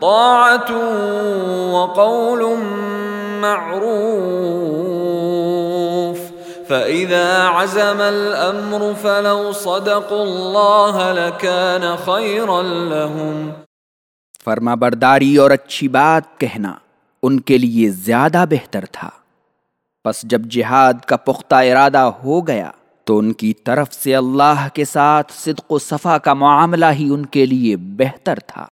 طاعت وقول معروف. فإذا عزم الأمر فلو صدقوا الله لكان خيرا لهم. فرما برداری اور اچھی بات کہنا ان کے لیے زیادہ بہتر تھا. پس جب جہاد کا پختہ ارادہ ہو گیا تو ان کی طرف سے اللہ کے ساتھ صدق و صفا کا معاملہ ہی ان کے لیے بہتر تھا.